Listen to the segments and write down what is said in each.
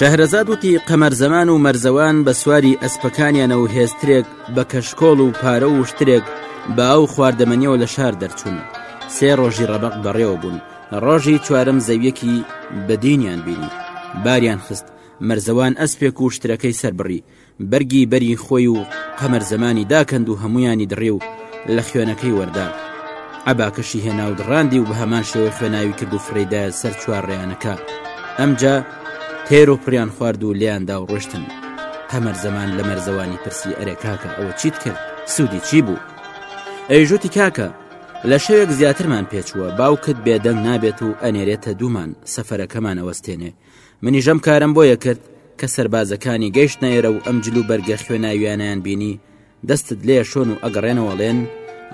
شەهرەزاد وتی قەمەر زەمان و مەرزەوان بە سواری ئەسپەکانیانە و هێسترێک بە کەشکۆڵ و پارە و شترێک با و خواردەمەنیەوە لە شار دەرچوون سێ ڕۆژی ڕەبق بەڕێوە بوون ڕۆژی چوارم زەویەکی بەدینیان بینی باریان خست مەرزەوان ئەسپێک و شتەکەی سربڕی بەرگی بەری خۆی و قەمەر زەمانی داکەند و هەمویانی دڕی و لە خوێنەکەی وەردا عباکەشی هێنا و دڕاندی و بە هەمان شێوەی خوێناوی کرد و فرەیدا سەر چوارڕیانەکە ئەمجا تێر و پڕیان خوارد و لیاندا و ڕشتن قەمەر زەمان لە مەرزەوانی پرسی ئەرێ کاکە ئەوە چیت کرد سوودی چی بوو ئەیژوتی کاکە لە شەوێک زیاترمان پێچووە باوکت بێدەنگ نابێت و ئەنێرێتە دوومان سەفەرەکەمان ئەوەستێنێ منیش ئەم کارەم بۆیە کرد کە سەربازەکانی گەیشتنە ئێرە و ئەم جلو بەرگە خوێناویانیان بینی دەستت لێ شۆن و ئەگەڕێنەوەڵێن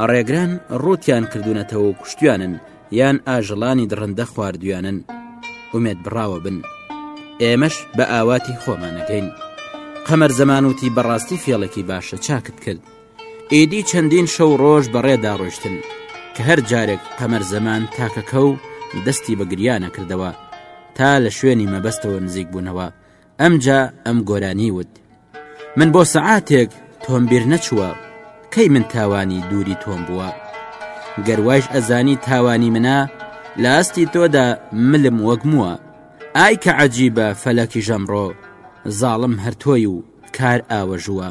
ئەڕێگران ڕوتیان کردوونەتەوە و کوشتیانن یان ئاژەڵانی دڕندە خواردویانن ومێت بڕاوە بن ئێمەش بە ئاواتی خۆمانەکەین قەمەر زەمانوتی بەڕاستی فێڵێکی باشە چاکت کرد ئیدی چەندین شەو ڕۆژ بەڕێدا ڕۆشتن کە هەر جارێک قەمەر زەمان تاکەکە و دەستی بە گریانە کردەوە تا لە شوێنی مەبەستەوە نزیک بوونەوە ئەمجا ئەم گۆرانی وت من بۆ سەعاتێک تۆم بیر نەچووە کەی من تاوانی دووری تۆم بووە گەروایش ئەزانی تاوانی منە لە ئاستی تۆدا ملم وەگمووە ئای کە عجیبە فەلەکی ژەمڕۆ زاڵم هەرتۆی و کار ئاوەژووە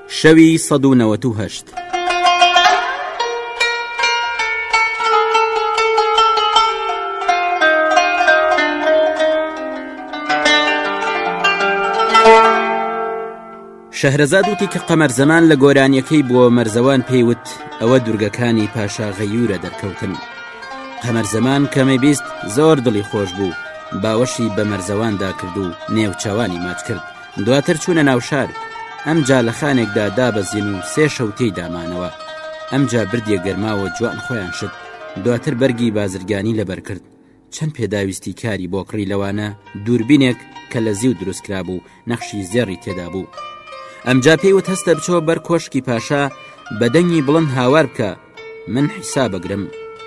شەوی سەد و نەوەت و هەشت. شەهرەزاد وتی کە قەمەر زەمان لە گۆرانیەکەی بۆ مەرزەوان پێیوت ئەوە دوورگەکانی پاشا غەیورە دەرکەوتن قەمەر زەمان کەمەی بیست زۆر دڵی خۆش بوو باوەشی بە مەرزەواندا کرد و نێوچەوانی ماچ کرد دواتر چوونە ناوشار ئەمجا لە خانێکدا دابەزین و سێ شەوتەی دامانەوە ئەمجا بردیە گەرماوە جوان خۆیان شت دواتر بەرگی بازرگانی لەبەر کرد چەند پێداویستی کاری بۆ کڕی لەوانە دووربینێک کە لە زیو دروستکرا بوو نەخشی زێڕی تێدا بوو ئەمجا پێی وت هەستە بچەوە بەر کۆشکی پاشا بەدەنگی بڵند هاوار بکە من حیساب ئەگرم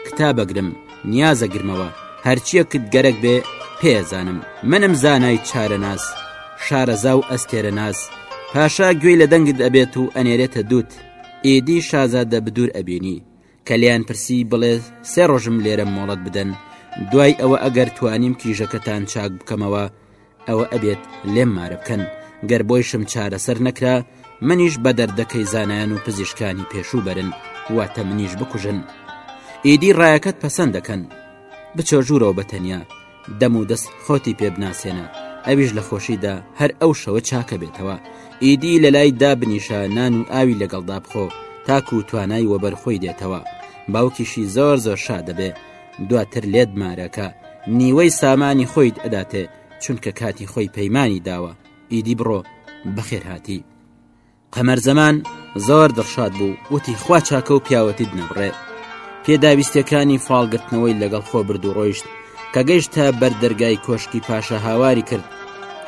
کتاب ئەگرم نیاز ئەگرمەوە هەرچیەکت گەرەک بێ پێزانم منم زانای چارەناس شارەزا و ئەستێرە ناس پاشا گوێی لە دەنگت ئەبێت و ئەنێرێتە دوت ئیدی شازادە بدور ئەبینی کە لیان پرسی بڵێ سێ ڕۆژم لێرە مۆڵەت بدەن دوای ئەوە ئەگەر توانیم کیژەکەتان چاک بکەمەوە ئەوە ئەبێت لێم مارە بکەن گەر بۆیشم چارەسەر نەکرا منیش بە دەردەکەی زانایان و پزیشکانی پێشوو بەرن واتە منیش بکوژن ئیدی ڕایەکەت پەسەند دەکەن بچۆ ژوورەوە بە تەنیا دەم و دەست خۆتی پێ بناسێنە ئەویش لە خۆشیدا هەر ئەو شەوە چاکە بێتەوە ئیدی لە لای دابنیشە نان و ئاوی لەگەڵدا بخۆ تاکو و توانای وەبەرخۆی دێتەوە باوکیشی زۆر زۆر شا دەبێ دواتر لێت مارە کە نیوەی سامانی خۆیت ئەداتێ چونکە کاتی خۆی پەیمانی داوە ئیدی بڕۆ بەخێر هاتی قەمەر زەمان زۆر دڵشاد بوو وتی خوا چاکە و پیاوەتیت نەبڕێ پێداویستەکانی فاڵگرتنەوەی لەگەڵ خۆ برد و ڕۆیشت کە گەیشتە بەر دەرگای کۆشکی پاشە هاواری کرد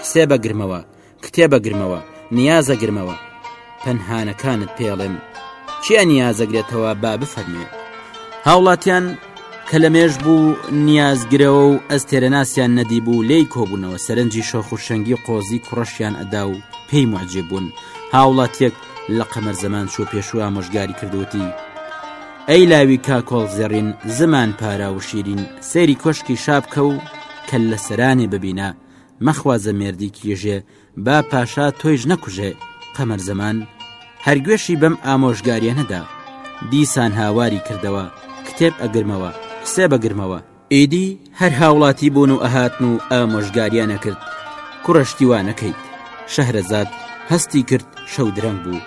حسێ بە گرمەوە کتێبە گرمەوە نیازە گرمەوە پەنهانەکانت پێڵێم چیا نیازەگرێتەوە با بفەرمێ هاوڵاتیان کە لە مێژ بوو نیازگرەوە و ئەستێرە ناسیان نەدیبوو لی کۆبوونەوە سەرنجی شۆخوشەنگی قۆزی کوڕەشیان ئەدا و پێی ماجێ بوون هاوڵاتیەک لە قەمەر زەمان چوە پێشوو ئامۆژگاری کردوتی ئەی لاوی کاکۆڵ زێڕین زمان پارا و شیرین سەیری کۆشکی شاپکە و کە لە سەرانێ ببینە مەخوازە مێردی کیژێ با پاشا تۆیش نەکوژێ قەمەر زەمان هەرگوێشی بەم ئامۆژگاریە نەدا دیسان هاواری کردەوە کتێب ئەگرمەوە حسێ بەگرمەوە ئیدی هەر هاوڵاتی بوون و ئەهاتن و ئامۆژگاریانە کرد کوڕشتیوانەکەیت شەهرەزاد هەستی کرد شەو درەنگ بوو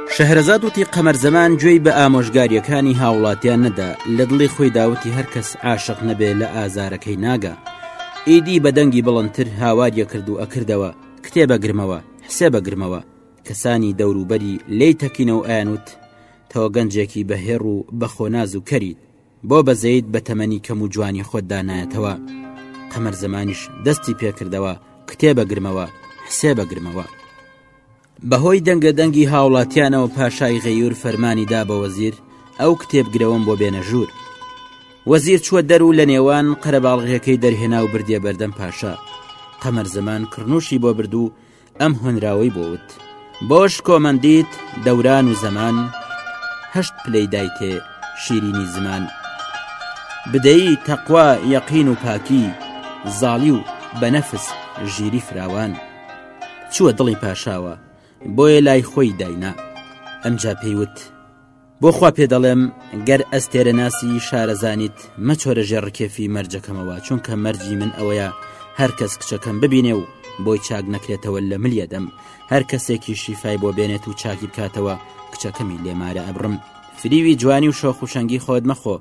شەهرەزاد وتی قەمەر زەمان گوێی بە ئامۆژگارییەکانی هاوڵاتیان نەدا لە دڵی خۆی داوتی هەرکەس عاشق نەبێ لە ئازارەکەی ناگا ئیدی بە دەنگی بڵندتر هاواریە کرد و ئەکردەوە کتێبە گرمەوە حسێبە گرمەوە کەسانی دەوروبەری لی تەکینە و ئەیانوت تۆ گەنجێکی بەهێڕ و بەخۆناز و کەریت بۆ بەزەیت بە تەمەنی کەم و جوانی خۆت دانایەتەوە قەمەر زەمانیش دەستی پێکردەوە کتێبە گرمەوە حسێبە گرمەوە بەهۆی دەنگە دەنگی هاوڵاتیانەوە پاشای غەیور فەرمانی دا بە وەزیر ئەو کتێب گرەوەم بۆ بێنە ژوور وەزیر چووە دەر و لە نێوان قەرەباڵغیەکەی دەرهێنا و بردیە بەردەم پاشا قەمەر زەمان کڕنوشی بۆ برد و ئەم هۆنراوەی بۆوت بۆش کۆمەندیت دەوران و زەمان هەشت پلەی دایتێ شیرینی زمان بدەی تەقوا یەقین و پاکی زاڵی و بەنەفس ژیری فراوان. چووە دڵی پاشاوە بۆیە لای خۆی داینا ئەمجا پێیوت بۆخوا پێ دەڵێم گەر ئەستێرە ناسی شارەزانیت مەچۆرە ژێ ڕکێفی مەرجەکەمەوە چونکە مەرجی من ئەوەیە هەر کەس کچەکەم ببینێ و بۆی چاک نەکرێتەوە لە ملیە دەم هەر کەسێکی شیفای بۆ بێنێت و چاکی بکاتەوە کچەکەمی لێمارە ئەبرم فریوی جوانی و شۆخ و شەنگی خۆت مەخۆ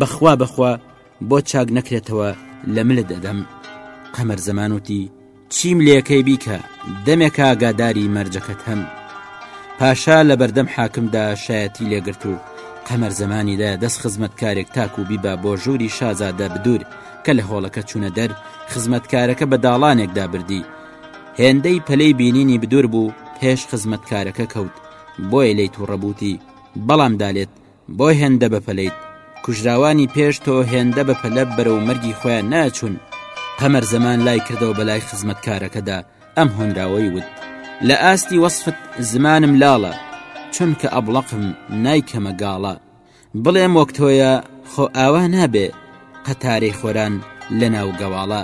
بەخوا بەخوا بۆ چاک نەکرێتەوە لە ملت دەدەم قەمەر زەمان وتی چیم لەکەی بیکە دەمێکا گاداری مەرجەکەت هەم پاشا لە بەردەم حاکمدا شایەتی لێگرت و قەمەر زەمانی لە دەست خزمەتکارێک تاک و بیبا بۆ ژووری شازادە بدور کە لە هۆڵەکە چوونە دەر خزمەتکارەکە بە داڵانێکدا بردی هێندەی پەلەی بینینی بدور بوو پێش خزمەتکارەکە کەوت بۆیە لی تووڕەبووتی بەڵام دالێت بۆ هێندە بەپەلەیت؟ کوژراوانی پێش تۆ هێندە بەپەلە بەرەو مەرگی خۆیان ناچوون قەمەر زەمان لای کردەوە بەلای خزمەتکارەکەدا ئەم هۆنراوەی وت لە ئاستی وەسفت زمانم لاڵە چونکە ئەبڵەقم نایکەمە گاڵە بڵێم وەک تۆیە خۆ ئاوا نابێ قەتارەی خۆران لە ناو گەواڵە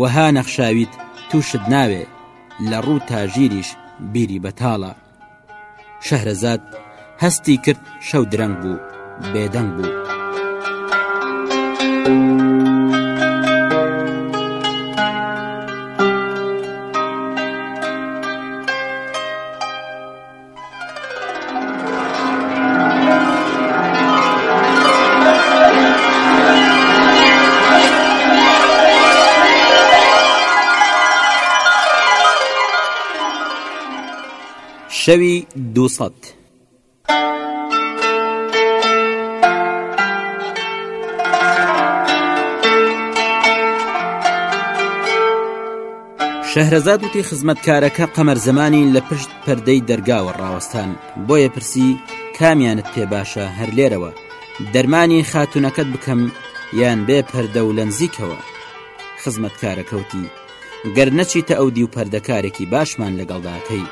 وەها نەخشاویت تووشت ناوێ لە ڕوو تا ژیریش بیری بەتاڵە شەهرەزاد هەستی کرد شەو درەنگ بوو بێدەنگ بوو. شەوی دوو سەد. شەهرەزاد وتی خزمەتکارەکە قەمەر زمانی لە پشت پەردەی دەرگاوە ڕاوەستان بۆیە پرسی کامیانت پێ باشە هەر لێرەوە دەرمانی خاتونەکەت بکەم یان بێ پەردە و لەنزیکەوە خزمەتکارەکەوتی گەر نەچیتە ئەو دیو پەردە کارێکی باشمان لەگەڵدا کەی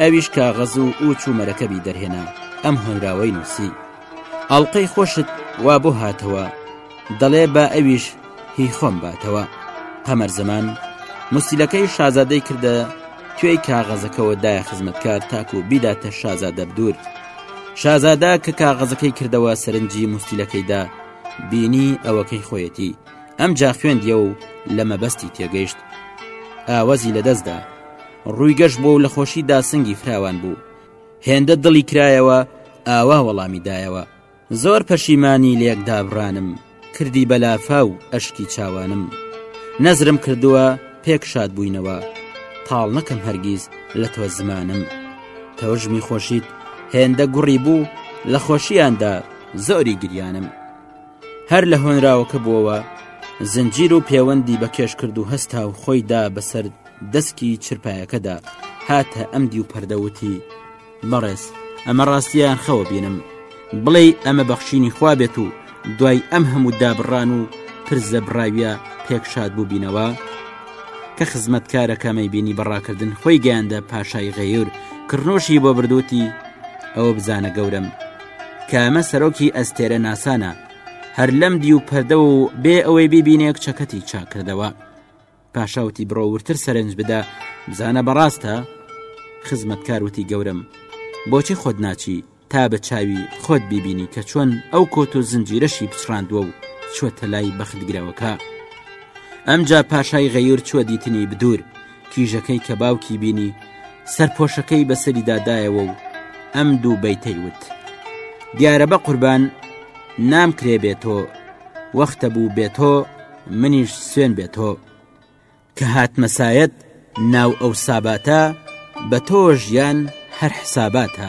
ئەویش کاغەز و ئوچ و مەرەکەبی دەرهێنا ئەم هۆنراوەی نووسی ئەڵلقەی خۆشت وا بۆ هاتەوە دەڵێ با ئەویش هی خۆم باتەوە قەمەر زەمان مسیلەکەی شازادەی کردە توێی کاغەزەکەەوە دای خزمەتکار تاکو و بیداتە شازادە بدور شازادا کە کاغەزەکەی کردەوە سەرنجی مستیلەکەیدا بینی ئەوەکەی خۆیەتی ئەمجا خوێندیەوە و لە مەبەستی تێگەیشت ئاوازی لەدەستدا ڕووی گەش بۆ و لە خۆشی داسنگی فراوان بوو هێندە دڵی کرایەوە ئاوا وەڵامی دایەوە زۆر پەشیمانی لێک دابڕانم کردی بەلافا و ئەشکی چاوانم نەزرم کردووە پێکشاد بووینەوە تاڵ نەکەم هەرگیز لە تۆ زمانم تەوژمی خۆشیت هێندە گوڕی بوو لە خۆشییاندا زۆری گریانم هەر لە هۆنراوەکە بووەوە زنجیر و پێوەندی بە کێش کرد و هەستا و خۆیدا بەسەر دەستکی چرپایەکەدا هاتە ئەم دیو پەردەوتی بەڕێز ئەمە ڕاستیان خەوە بینم بڵێ ئەمە بەخشینی خوا بێت و دوای ئەم هەموو دابڕان و پرزە بڕاویە پێکشاد بوو بینەوە کە خزمەتکارەکەمەی بینی بەڕاکردن خۆی گەیاندە پاشای غەیور کڕنۆشی بۆ بردووتی ئەوە بزانە گەورم کە ئەمە سەرۆکی ئەستێرە ناسانە هەر لەم دی و پەردەوە و بێ ئەوەی بیبینێک چەکەتی چاکردەوە پاشاوتی بڕۆورتر سەرنج بدە بزانە بەڕاستە خزمەتکاروتی گەورم بۆچی خۆت ناچی تا بە چاوی خۆت بیبینی کە چۆن ئەو کۆت و زنجیرەشی پچڕاندووە و چۆتە لای بەختگرەوەکە ئەمجا پاشای غەیور چوە دیتنی بدور کیژەکەی کە باوکی بینی سەرپۆشەکەی بەسەریدا دایەوە و ئەم دوو بەیتەی وت دیارە بە قوربان نام کرێ بێ تۆ وەختە بوو بێ تۆ منیش سوێن بێ تۆ کە هاتمەسایەت ناو ئەو ساباتە بە تۆ ژیان هەر حساباتە.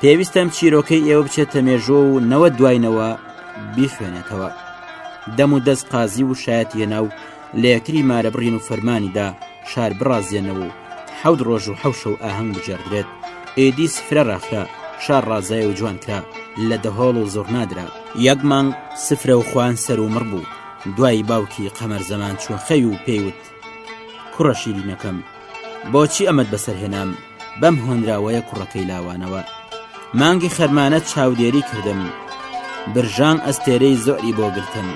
پێویستە ئەم چیرۆکەی ئێوە بچێتە مێژۆ و نەوە دوای نەوە بیخوێنێتەوە دەم و دەست قازی و شایەت هێنا و لە یەکتری مارە بڕین و فەرمانیدا شار بڕازێنەوە و حەود ڕۆژ و حەوشە و ئاهەنگ بجێڕدرێت ئێدی سفرە ڕاخرا شار ڕازای و جوان کرا لە دەهۆڵ و زۆر نادرا یەک مانگ سفرە و خوان سەر و مڕ بوو دوایی باوکی قەمەر زەمان چوەخەی و پێیوت کوڕە شیرینەکەم بۆچی ئەمەد بەسەرهێنام بەم هۆنراوەیە کوڕەکەی لاوانەوە مانگی خەرمانە چاودێری کردم برژان ئەستێرەی زۆری بۆ گرتن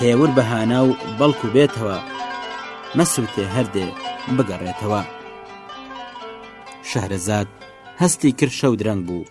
هێور بەهانا و بەڵکو بێتەوە مەسووتێ هەردێ بگەڕێتەوە شەهرەزاد هەستی کرد شەو درەنگ بوو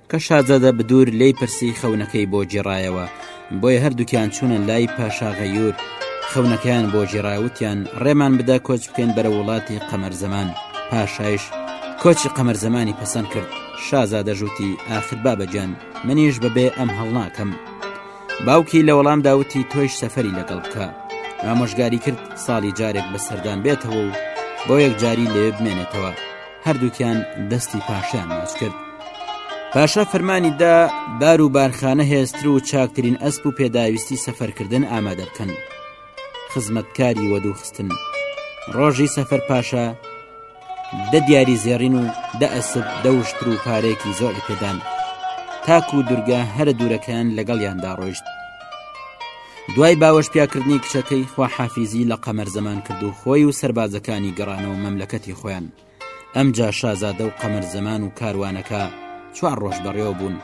کە شازادە بدوور لی پرسی خەونەکەی بۆ جێڕایەوە بۆیە هەردووکیان چوونە لای پاشاغەیور خەونەکەیان بۆ جێڕاوتیان ڕێمان بدە کۆچ بکەین بەرە وڵاتی قەمەر زەمان پاشایش کۆچی قەمەر زمانی پەسەند کرد شازادە ژووتی ئاخر بابەجان منیش بەبێ ئەم هەڵناکەم باوکی لە وەڵام داوتی تۆیش سەفری لەگەڵ بکە ئامۆژگاری کرد ساڵی جارێک بە سەردان بێتەوە و بۆ یەکجاری لێ بمێنێتەوە هەردووکیان دەستی پاشایان ماچ کرد پاشا فەرمانی دا بار و بارخانە هێستر و چاکترین ئەسپ و پێداویستی سەفەرکردن ئامادە بکەن خزمەتکاری وەدوخستن ڕۆژی سەفەر پاشا دە دیاری زێڕین و دە ئەسب دەوشتر و پارێکی زۆری پێدان تاکو و دورگە هەرە دوورەکەیان لەگەڵیاندا ڕۆیشت دوای باوەش پیاکردنی کچەکەی خواحافیزی لە قەمەر زەمان کرد و خۆی و سربازەکانی گەڕانەوە مەملەکەتی خۆیان ئەم جا شازادە و قەمەر زەمان و کاروانەکە چوار ڕۆژ بەڕێوە بوون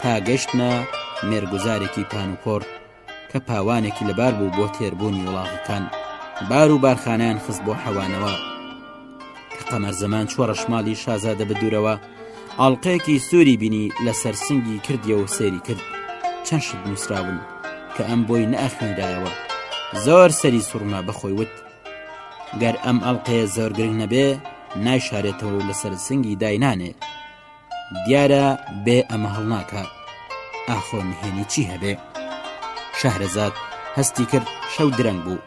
تا گەشتە مێرگزارێکی پانوپۆر کە پاوانێکی لەبار بوو بۆ تێربوونی وڵاغەکان بار و بارخانیان خست بۆ حەوانەوە کە قەمەر زەمان چوە ڕەشماڵی شازادە بدورەوە ئاڵلقەیەکی سووری بینی لەسەر سنگی کردیەوە و سەیری کرد چەند شت نووسراون کە ئەم بۆی نەخوێندایەوە زۆر سەری سوڕما بەخۆی وت گەر ئەم ئەڵلقەیە زۆر گرنگ نەبێ نایشارێتەوە لەسەر سنگی داینانێ دیارە بێ ئەمە هەڵناکە ئاخۆ نهێنی چی هەبێ شەهرەزاد هەستی کرد شەو درەنگ بوو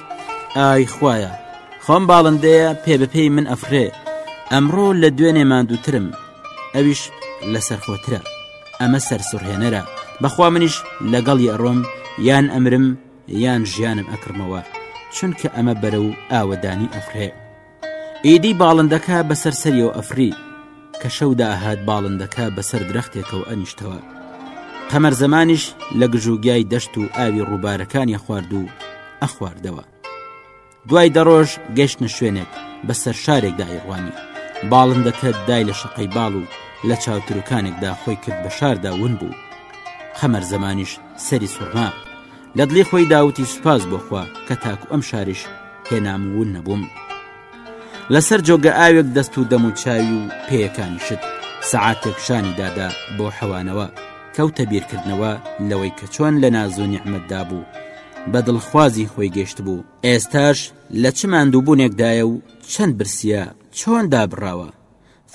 ئای خوایە خۆم باڵندەیە پێ بەپێی من ئەفرێ ئەمڕۆ لە دوێنێ مادووترم ئەویش لە سەرخۆترە ئەمە سەر سڕهێنەرە بەخوا منیش لەگەڵ یەڕۆم یان ئەمرم یان ژیانم ئەکڕمەوە چونکە ئەمە بەرە و ئاوەدانی ئەفرێ ئیدی باڵندەکە بەسەر سەریەوە ئەفڕی کە شەودا ئەهات باڵندەکە بەسەر درەختێکەوە ئەنیشتەوە قەمەر زەمانیش لە گژوگیای دەشت و ئاوی ڕووبارەکانی خوارد و ئەخواردەوە دوای دەڕۆژ گەشتە شوێنێک بەسەر شارێک دایڕوانی باڵندەکە دای لە شقەی باڵ و لە چاوتروکانێکدا خۆی کرد بە شاردا ون بوو خەمەر زەمانیش سەری سوڕما لەدلی خۆی داوتی سوپاس بۆخوا کە تاکو ئەم شارش هێنام ون نەبووم لەسەر جۆگە ئاوێک دەست و دەم و چاوی و پێیەکانی شت سەعاتێک شانی دادا بۆ حەوانەوە کەوتە بیرکردنەوە لەوەی کە چۆن لە نازۆ نیحمەتدا بوو بە دڵخوازی خۆی گەشت بوو ئێستاش لە چ ماندووبوونێکدایە و چەند برسیە چۆن دابڕاوە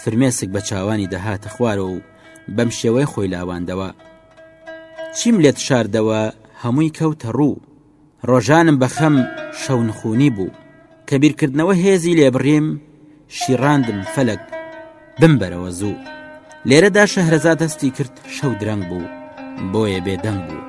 فرمێسک بە چاوانی دەهاتە خوارەوە و بەم شێوەی خۆی لاواندەوە چیم لێت شاردەوە هەمووی کەوتە ڕوو ڕۆژانم بەخەم شەونخونی بوو کە بیرکردنەوە هێزی لێبڕیم شیڕاندم فەلک بمبەرەوە زوو لێرەدا شەهرەزا دەستی کرد شەو درەنگ بوو بۆیە بێدەنگ بوو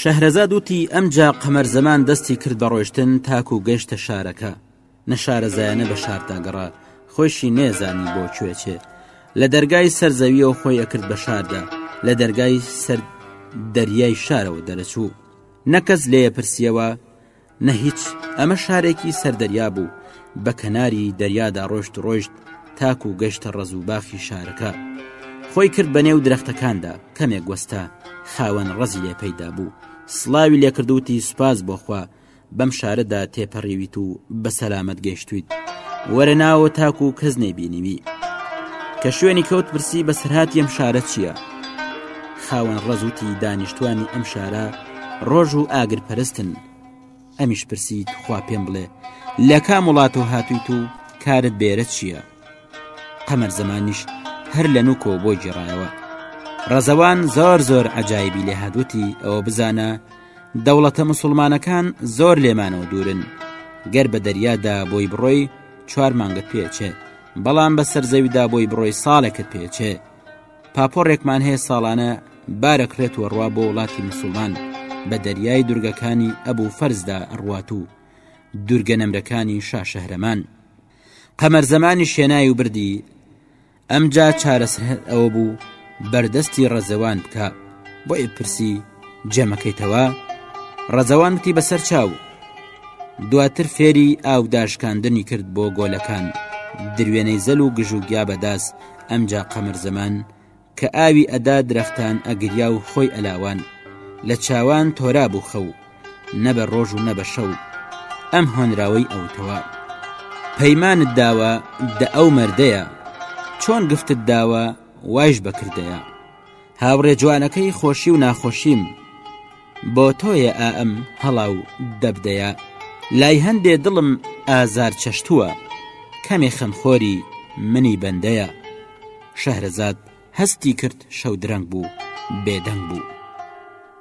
شەهرەزاد وتی ئەمجا قەمەر زەمان دەستی کرد بە ڕۆشتن تاکو گەشتە شارەکە نەشارەزایەنە بە شاردا گەڕا خۆشی نێزانی بۆ کوێ چێ لە دەرگای سەر زەویەوە خۆی ئەکرد بە شاردا لە دەرگای سەر دەریای شارەوە دەرەچوو نەکەس لێ پرسیەوە نە هیچ ئەمە شارێکی سەردەریا بوو بە کەناری دەریادا ڕۆشت ڕۆیشت تاک و گەشتە ڕز و باخی شارەکە خۆی کرد بە نێو درەختەکاندا کەمێک گوەستە خاوەن ڕزی لێ پەیدا بوو سلاوی لێکردوتی سوپاس بۆخوا بەم شارەدا تێپەڕیویت و بە سەلامت گەشتویت وەرە ناوە تاکو و کەس نەیبینیوی کە شوێنی کەوت پرسی بە سرهاتی ئەم شارە چییە؟ خاوەن ڕزوتی دانیشتوانی ئەم شارە ڕۆژ و ئاگر پەرستن ئەمیش پرسی تخوا پێم بڵێ لە کام وڵاتەوە هاتوویت و کارت بێرە چییە قەمەر زمانیش هەر لە نوکۆ بۆ گێڕایەوە ڕەزەوان زۆر زۆر عجایبی لێ هادوتی ئەوە بزانە دەوڵەتە مسلمانەکان زۆر لێمانەوە دوورن گەر بە دەریادا بۆی بڕۆی چوار مانگت پێچێ بەڵام بە سەرزەویدا بۆی بڕۆی ساڵێکت پێچێ پاپۆڕێکمان هەیە ساڵانە بارە کرێت و ڕوا بۆ وڵاتی مسلمان بە دەریای دورگەکانی ئەبوو فەرزدا ئەڕوات و دورگە نەمرەکانی شاشەهرەمان قەمەر زەمانی شێنای و بردی ئەمجا چارەسەر ئەوە بوو بەردەستی ڕەزەوان بکە بۆی پرسی جێمەکەیتەوە ڕەزەوان وتی بەسەر چاو دواتر فێری ئاوداشکاندنی کرد بۆ گۆلەکان دروێنەی زەل و گژوگیا بەداس ئەمجا قەمەر زەمان کە ئاوی ئەدا درەختان ئەگریا و خۆی ئەلاوان لە چاوان تۆرا بوو خەو نەبە ڕۆژ و نەبە شەو ئەم هۆنراوەی ئەوتەوە پەیمانت داوە دە ئەو مردەیە چۆن گفتت داوە وایش بەکردەیە هاوڕێ جوانەکەی خۆشی و ناخۆشیم بۆ تۆیە ئائەم هەڵا و دەبدەیە لای هەندێ دڵم ئازار چەشتووە کەمێ خەمخۆری منی بەندەیە شەهرەزاد هەستی کرد شەو درەنگ بوو بێدەنگ بوو.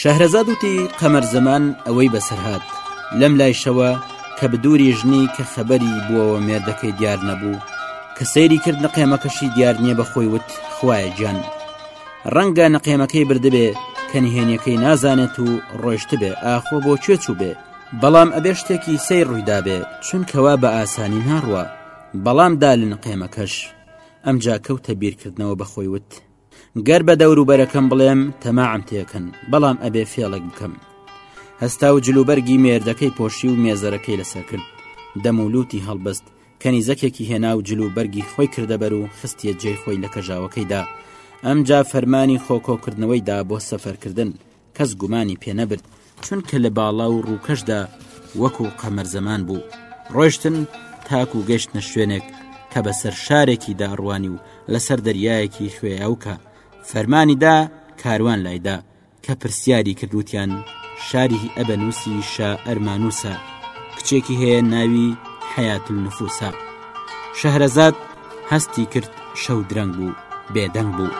شەهرەزاد وتی قەمەر زەمان ئەوەی بەسەر هات لەم لایشەوە کە بدووری ژنی کە خەبەری بووەوە مێردەکەی دیار نەبوو کە سەیری کرد نەقێمەکەشی دیار نییە بەخۆی وت خوایە گیان ڕەنگە نەقێمەکەی بردبێ کە نهێنیەکەی نازانێت و ڕۆشتبێ ئاخۆ بۆ کوێ چوو بێ بەڵام ئەبێ شتێکی سەیر ڕوویدابێ چونکەوا بە ئاسانی ناڕوە بەڵام دالن قێمەکەش ئەمجا کەوتە بیرکردنەوە بەخۆی وت گەر بە دەوروبەرەکەم بڵێم تەماعم تێکەن بەڵام ئەبێ فێڵێک بکەم هەستا و جلوبەرگی مێردەکەی پۆشی و مێزەرەکەی لەسەر کرد دەمولوتی هەڵبست کەنیزەکێکی هێنا و جلو بەرگی خۆی کردەبەر و خستیە جێی خۆی لە کەژاوەکەیدا ئەمجا فەرمانی خۆکۆکردنەوەی دا بۆ سەفەرکردن کەس گومانی پێ نەبرد چونکە لە باڵا و ڕووکەشدا وەکو قەمەر زەمان بوو ڕۆشتن تاک و گەشتە شوێنێک کە بەسەر شارێکی داڕوانی و لەسەر دەریایەکی خوێیاوکە فەرمانیدا کاروان لایدا کە پرسیاری کردوتیان شاری ئەبەنووسی شا ئەرمانوسە کچێکی هەیە ناوی حیات نفوسە شەهرەزاد هەستی کرد شەو درەنگ بوو بێدەنگ بوو.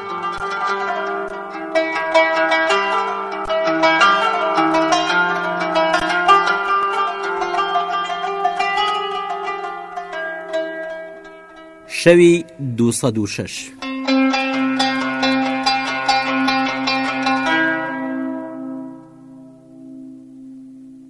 شەوی دو سەد و شەش.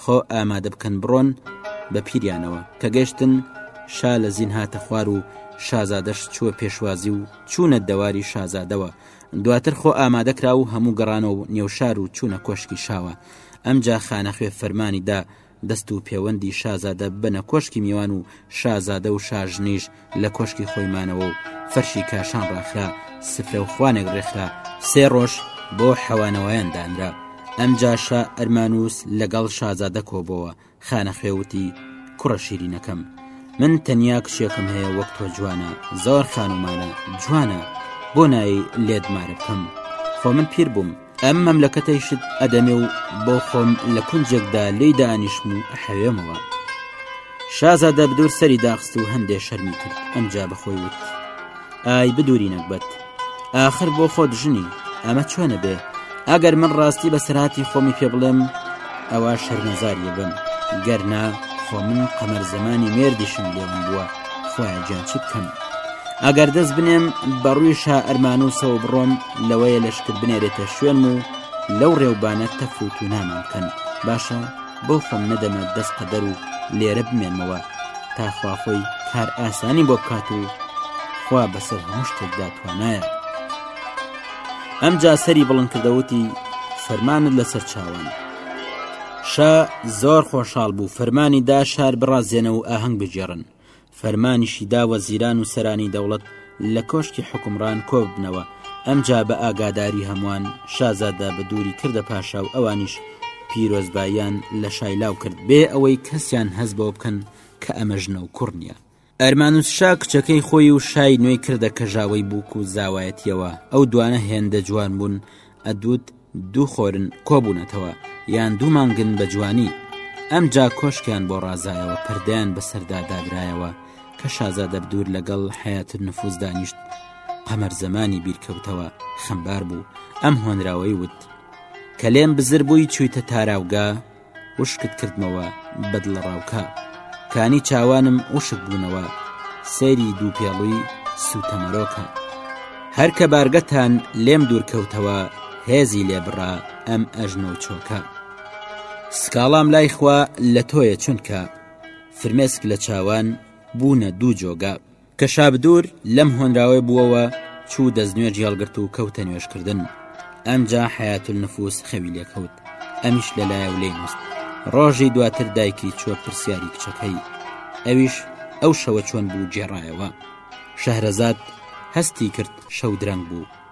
خۆ ئامادە بکەن بڕۆن بە پیریانەوە کە گەشتن شا لە زین هاتە خوار و شازادەش چووە پێشوازی و چوونە دەواری شازادەوە دواتر خۆ ئامادەکرا و هەموو گەڕانە و نێوشار و چوونە کۆشکی شاوە ئەمجا خانەخوێ فەرمانی دا دەست و پێوەندی شازادە بنە کۆشکی میوان و شازادە و شاژنیش لە کۆشکی خۆی مانەوە و فەرشی کاشان ڕاخرا سفرە و خوانێک ڕێکخرا سێ ڕۆژ بۆ حەوانەوەیان دانرا ئەم جاشە ئەرمانوس لەگەڵ شازادە کۆبەوە خانە خوێوتی کوڕە شیرینەکەم من تەنیا کچێکم هەیە وەک تۆ جوانە زۆر خانومانە جوانە بۆ نایی لێدمارە بکەم خۆ من پیر بووم ئەم مەملەکەتەیشت ئەدەمێ و بۆ خۆم لە کونجێکدا لی دانیشم و ئەحەوێمەوە شازادە بدور سەری داخست و هەندێ شەرمی کرد ئەمجا بەخۆی وت ئای بدووری نەکبەت آخر بۆ خۆت ژنی ئەمە چۆنە بێ ئەگەر من ڕاستی بە سراتی خۆمی پێ بڵێم ئەوە شەرمەزاری بم گەرنا خۆ من قەمەر زمانی مێردیشم لێم بووە خۆیان جیان چ بکەم ئەگەر دەست بنێم بەڕووی شا ئەرمان و سەو بڕۆم لەوەیە لەشکر بنێرێتە شوێنم و لەو ڕێوبانە تەفروت و نامان بکەن باشە بۆ خۆم نەدەمە دەست قەدەر و لێرە بمێنمەوە تاخواخۆی کار ئاسانی بۆ بکات و خوا بەسەر هەموو شتێکدا توانایە ئەمجا سەری بڵند کردەوتی فەرمانت لەسەر چاوان شا زۆر خۆشحاڵ بوو فەرمانی دا شار بڕازێنە و ئاهەنگ بگێڕن فەرمانیشی دا وەزیران و سەرانی دەوڵەت لە کۆشکی حوکمڕان کۆببنەوە، ئەمجا بە ئاگاداری هەمووان شازادە بەدووری کردە پاشا و ئەوانیش پیرۆزباییان لە شای لاو کرد بێ ئەوەی کەسیان هەست بەوە بکەن کە ئەمە ژنە و کوڕ نییە. ئەرمانوس شا کچەکەی خۆی و شای نوێی کردە کەژاوەی بووک و زاوایەتییەوە، ئەو دوانە هێندە جوان بوون ئەدووت دوو خۆرن کۆبوونەتەوە یان دوو مانگن بە جوانی ئەمجا کۆشکیان بۆ ڕازایەوە پردیان بەسەردا دادرایەوە کە شازادە بدور لەگەڵ حیات نفوز دانیشت قەمەر زەمانی بیرکەوتەوە خەمبار بوو ئەم هۆنراوەی وت کە لێم بزر بووی چوویتە تاراوگە وشکت کردمەوە بە دڵەڕاوکە کانی چاوانم وشک بوونەوە سەیری دوو پێڵوی سوتەمەرۆکە هەرکە بارگەتان لێم دوورکەوتەوە هێزی لێبڕا ئەم ئەژنۆ چۆکە سکاڵام لای خوا لە تۆیە چونکە فرمێسک لە چاوان بوونە دوو جۆگە کەشاب دوور لەم هۆنراوەی بووەوە چوو دەستنوێژی هەڵگرت و کەوتە نوێژکردن ئەمجا حیات النفوس خەوی لێکەوت ئەمیش لەلایە و لێ نووست ڕۆژی دواتر دایکی چوە پرسیاری کچەکەی ئەویش ئەو شەوە چۆن بوو گێڕایەوە شەهرەزاد هەستی کرد شەو درەنگ بوو